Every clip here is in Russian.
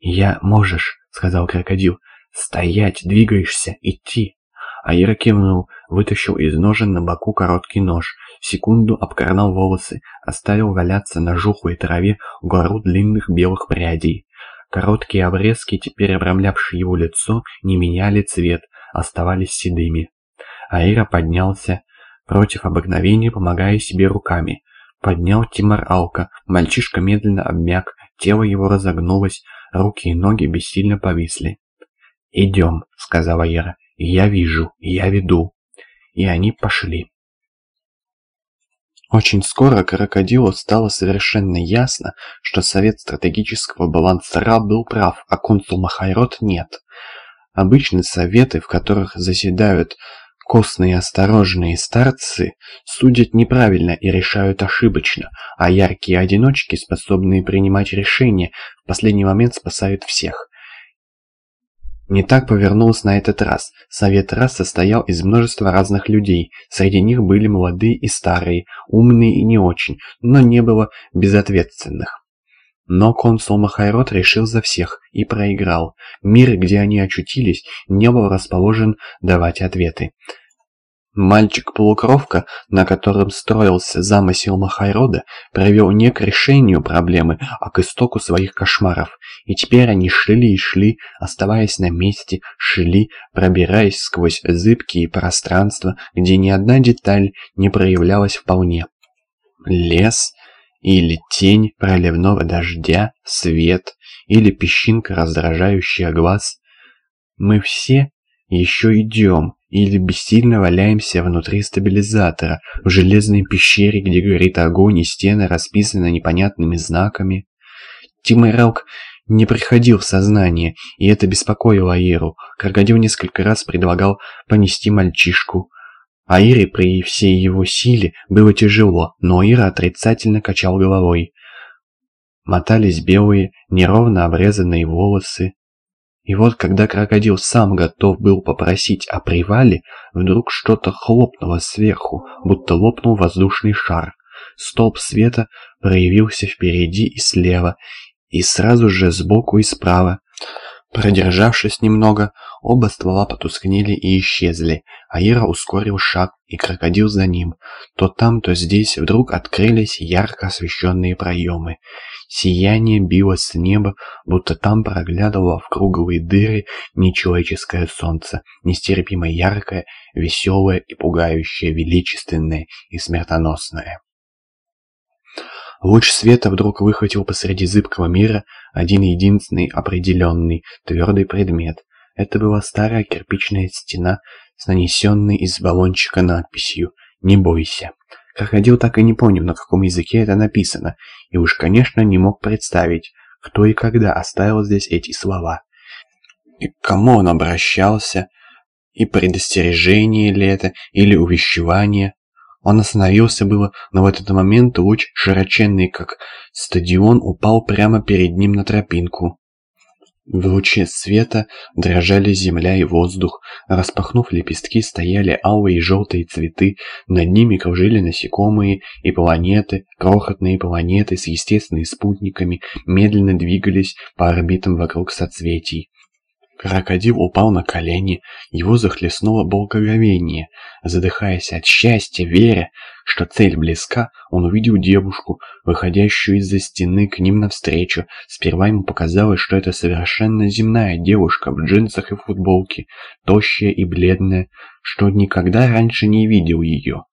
«Я можешь», — сказал крокодил. «Стоять, двигаешься, идти». Аира кивнул, вытащил из ножен на боку короткий нож, секунду обкорнал волосы, оставил валяться на жухлой траве гору длинных белых прядей. Короткие обрезки, теперь обрамлявшие его лицо, не меняли цвет, оставались седыми. Аира поднялся, против обыкновения помогая себе руками. Поднял Тимар Алка, мальчишка медленно обмяк, тело его разогнулось, руки и ноги бессильно повисли. «Идем», — сказала Ера. «Я вижу, я веду». И они пошли. Очень скоро крокодилу стало совершенно ясно, что Совет стратегического балансера был прав, а консул Махайрод нет. Обычно советы, в которых заседают костные осторожные старцы, судят неправильно и решают ошибочно, а яркие одиночки, способные принимать решения, в последний момент спасают всех. Не так повернулось на этот раз. Совет раз состоял из множества разных людей. Среди них были молодые и старые, умные и не очень, но не было безответственных. Но консул Махайрод решил за всех и проиграл. Мир, где они очутились, не был расположен давать ответы. Мальчик-полукровка, на котором строился замысел Махайрода, привел не к решению проблемы, а к истоку своих кошмаров. И теперь они шли и шли, оставаясь на месте, шли, пробираясь сквозь зыбкие пространства, где ни одна деталь не проявлялась вполне. Лес или тень проливного дождя, свет или песчинка, раздражающая глаз. Мы все еще идем, или бессильно валяемся внутри стабилизатора, в железной пещере, где горит огонь и стены расписаны непонятными знаками. Тимиралк не приходил в сознание, и это беспокоило Аиру. Крокодил несколько раз предлагал понести мальчишку. Аире при всей его силе было тяжело, но Ира отрицательно качал головой. Мотались белые, неровно обрезанные волосы, и вот, когда крокодил сам готов был попросить о привале, вдруг что-то хлопнуло сверху, будто лопнул воздушный шар. Столб света проявился впереди и слева, и сразу же сбоку и справа. Продержавшись немного, оба ствола потускнели и исчезли. Аира ускорил шаг, и крокодил за ним. То там, то здесь вдруг открылись ярко освещенные проемы. Сияние било с неба, будто там проглядывало в круглые дыры нечеловеческое солнце, нестерпимо яркое, веселое и пугающее, величественное и смертоносное. Луч света вдруг выхватил посреди зыбкого мира один единственный определенный твердый предмет. Это была старая кирпичная стена с нанесенной из баллончика надписью «Не бойся». Крокодил так и не понял, на каком языке это написано, и уж, конечно, не мог представить, кто и когда оставил здесь эти слова. И к кому он обращался, и предостережение ли это, или увещевание. Он остановился было, но в этот момент луч, широченный как стадион, упал прямо перед ним на тропинку. В луче света дрожали земля и воздух, распахнув лепестки, стояли алые и желтые цветы, над ними кружили насекомые и планеты, крохотные планеты с естественными спутниками медленно двигались по орбитам вокруг соцветий. Крокодил упал на колени, его захлестнуло благоговение. Задыхаясь от счастья, веря, что цель близка, он увидел девушку, выходящую из-за стены к ним навстречу. Сперва ему показалось, что это совершенно земная девушка в джинсах и футболке, тощая и бледная, что никогда раньше не видел ее.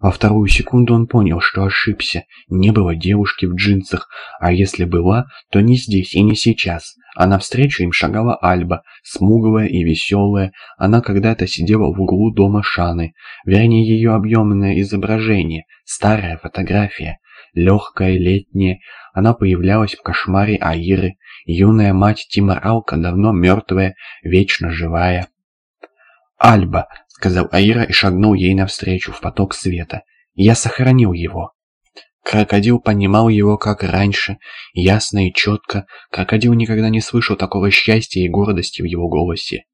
Во вторую секунду он понял, что ошибся. Не было девушки в джинсах, а если была, то не здесь и не сейчас. А навстречу им шагала Альба, смуглая и веселая. Она когда-то сидела в углу дома Шаны. Вернее, ее объемное изображение, старая фотография. Легкая, летняя, она появлялась в кошмаре Аиры. Юная мать Тимар Алка, давно мертвая, вечно живая. «Альба!» — сказал Аира и шагнул ей навстречу в поток света. «Я сохранил его!» Крокодил понимал его как раньше, ясно и четко. Крокодил никогда не слышал такого счастья и гордости в его голосе.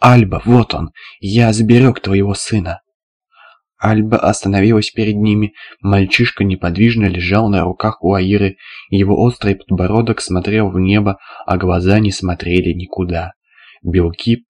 «Альба, вот он! Я сберег твоего сына!» Альба остановилась перед ними, мальчишка неподвижно лежал на руках у Аиры, его острый подбородок смотрел в небо, а глаза не смотрели никуда. Белки